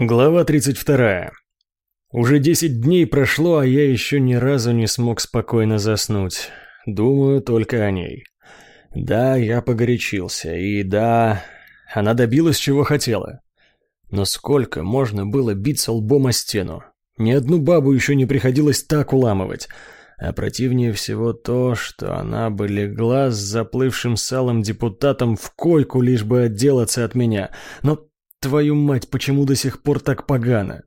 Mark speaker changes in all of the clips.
Speaker 1: Глава 32. Уже 10 дней прошло, а я еще ни разу не смог спокойно заснуть. Думаю только о ней. Да, я погорячился, и да, она добилась чего хотела. Но сколько можно было биться лбом о стену? Ни одну бабу еще не приходилось так уламывать. А противнее всего то, что она бы легла с заплывшим салом депутатом в койку, лишь бы отделаться от меня. Но Твою мать, почему до сих пор так погано?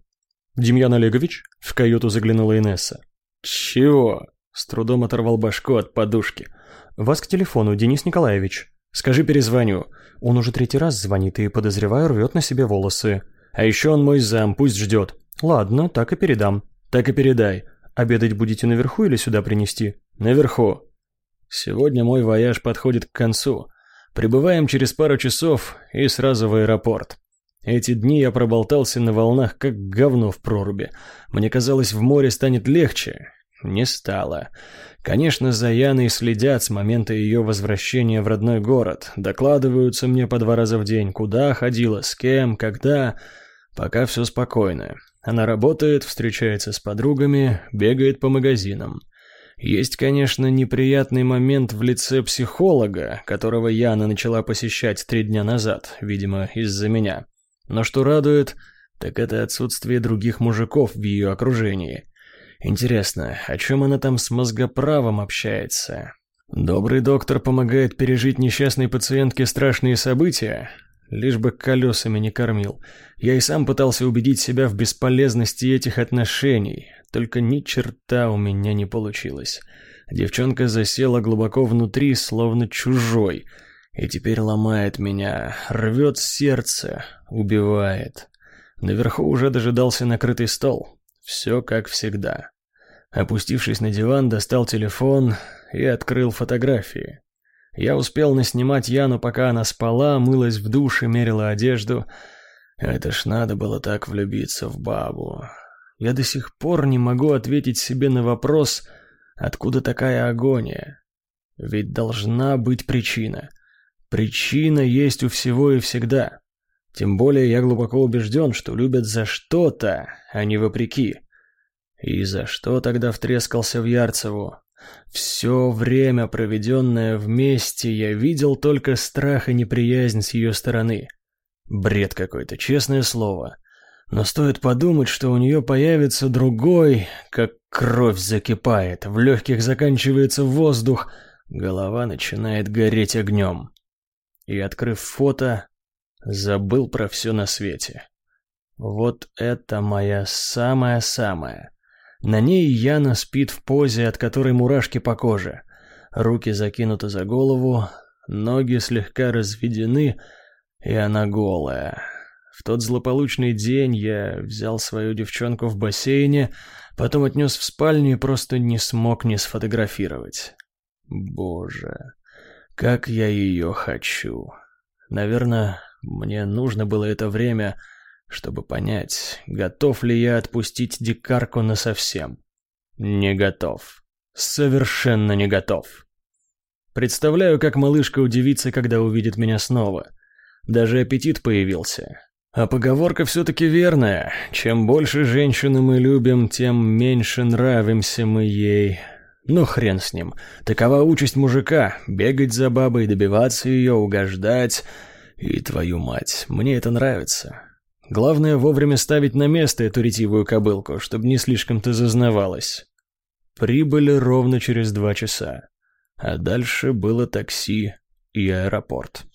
Speaker 1: Демьян Олегович? В каюту заглянула Инесса. Чего? С трудом оторвал башку от подушки. Вас к телефону, Денис Николаевич. Скажи, перезвоню. Он уже третий раз звонит и, подозреваю, рвет на себе волосы. А еще он мой зам, пусть ждет. Ладно, так и передам. Так и передай. Обедать будете наверху или сюда принести? Наверху. Сегодня мой вояж подходит к концу. Прибываем через пару часов и сразу в аэропорт. Эти дни я проболтался на волнах, как говно в проруби. Мне казалось, в море станет легче. Не стало. Конечно, за Яной следят с момента ее возвращения в родной город. Докладываются мне по два раза в день, куда ходила, с кем, когда. Пока все спокойно. Она работает, встречается с подругами, бегает по магазинам. Есть, конечно, неприятный момент в лице психолога, которого Яна начала посещать три дня назад, видимо, из-за меня. Но что радует, так это отсутствие других мужиков в ее окружении. Интересно, о чем она там с мозгоправом общается? Добрый доктор помогает пережить несчастной пациентке страшные события, лишь бы колесами не кормил. Я и сам пытался убедить себя в бесполезности этих отношений, только ни черта у меня не получилось. Девчонка засела глубоко внутри, словно чужой — и теперь ломает меня, рвет сердце, убивает. Наверху уже дожидался накрытый стол. Все как всегда. Опустившись на диван, достал телефон и открыл фотографии. Я успел наснимать Яну, пока она спала, мылась в душе, мерила одежду. Это ж надо было так влюбиться в бабу. Я до сих пор не могу ответить себе на вопрос, откуда такая агония. Ведь должна быть причина — Причина есть у всего и всегда. Тем более я глубоко убежден, что любят за что-то, а не вопреки. И за что тогда втрескался в Ярцеву? Все время, проведенное вместе, я видел только страх и неприязнь с ее стороны. Бред какой-то, честное слово. Но стоит подумать, что у нее появится другой, как кровь закипает, в легких заканчивается воздух, голова начинает гореть огнем и, открыв фото, забыл про все на свете. Вот это моя самая-самая. На ней Яна спит в позе, от которой мурашки по коже. Руки закинуты за голову, ноги слегка разведены, и она голая. В тот злополучный день я взял свою девчонку в бассейне, потом отнес в спальню и просто не смог не сфотографировать. Боже, как я ее хочу. Наверное, мне нужно было это время, чтобы понять, готов ли я отпустить дикарку насовсем. Не готов. Совершенно не готов. Представляю, как малышка удивится, когда увидит меня снова. Даже аппетит появился. А поговорка все-таки верная. Чем больше женщины мы любим, тем меньше нравимся мы ей. Ну хрен с ним. Такова участь мужика — бегать за бабой, добиваться ее, угождать. И твою мать, мне это нравится. Главное вовремя ставить на место эту ретивую кобылку, чтобы не слишком-то зазнавалась. Прибыли ровно через два часа. А дальше было такси и аэропорт.